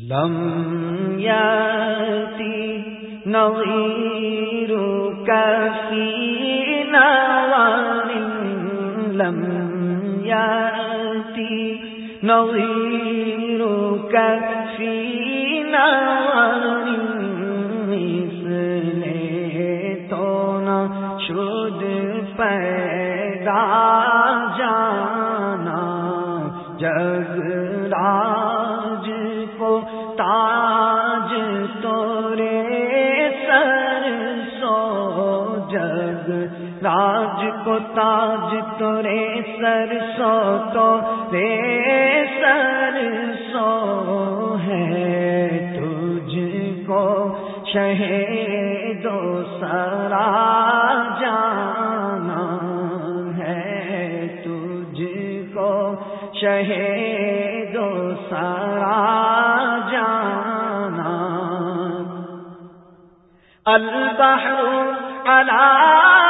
لم يأتي نظير كفي نوان لم يأتي نظير كفي نوان کو تاج تورے سر سو تو رے سر سو ہے تجھ کو شہید سرا جانا ہے تجھ کو شہید سرا جانا البحر على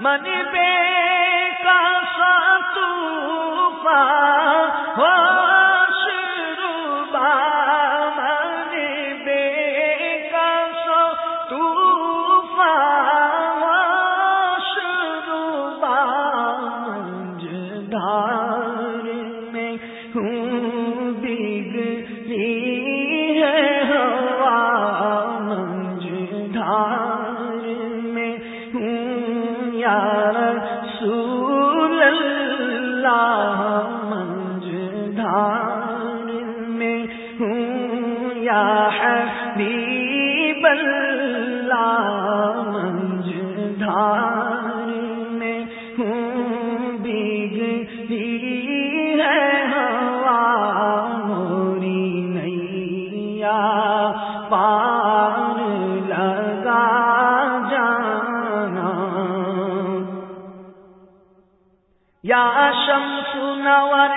من بے کا ساتوفا ہو۔ یا شمس نور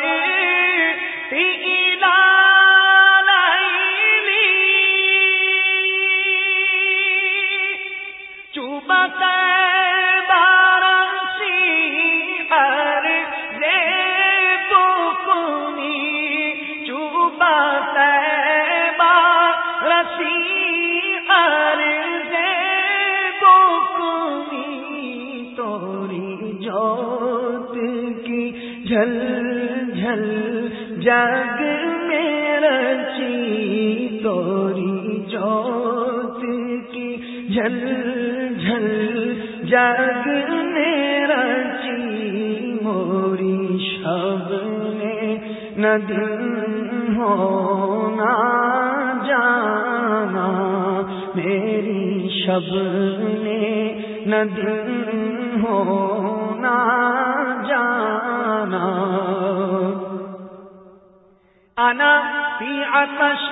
جھل جھل، جگ میرا چی توری جوت کی۔ جھل جھل، جگ میرا چی موری شب میں ندی ہونا جانا میری شب نے۔ ندی ہونا انا انا فی عطش۔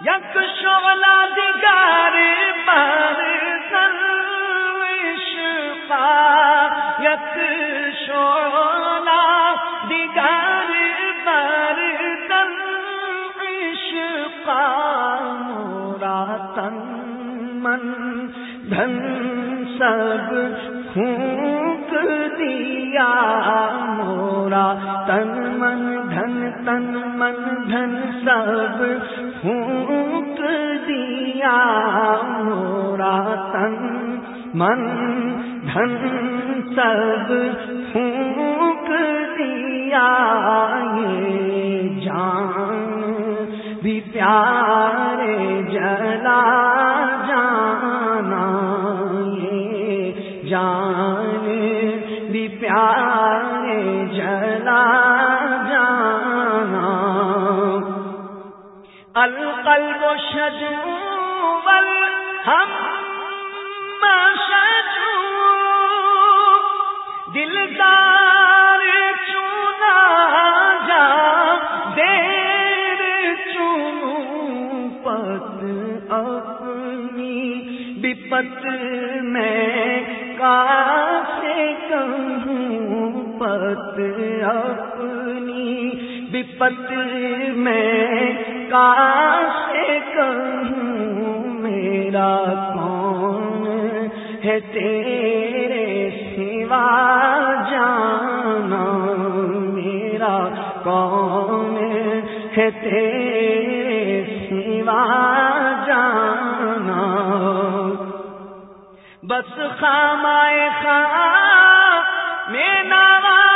يكشع لدقار برزا وشقا يكشع لدقار برزا وشقا مراتا من دھن سب خون دیا مورا، تن من دھن، تن من دھن سب پھونک دیا مورا، تن من دھن سب پھونک دیا۔ یہ جان بھی پیارے جلا جان بھی پیارے جلا جانا۔ القلب شجو ہم دلدار چونا جا، دیر چون پت اپنی، بپت میں بپت میں کاسے کہوں میرا کون ہے تیرے جانا میرا کون ہے تیرے سوا جانا بس خامائے خام میں نام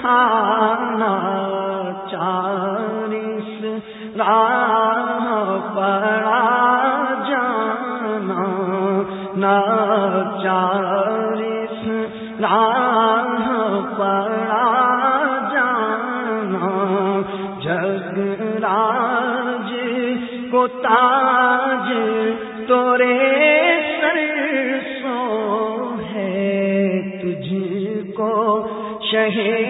تھا چارس راہ پڑا جانا نا چارس راہ پڑا جانا۔ جگ راج کو تاج تورے سر سو ہے، تجھ کو شہر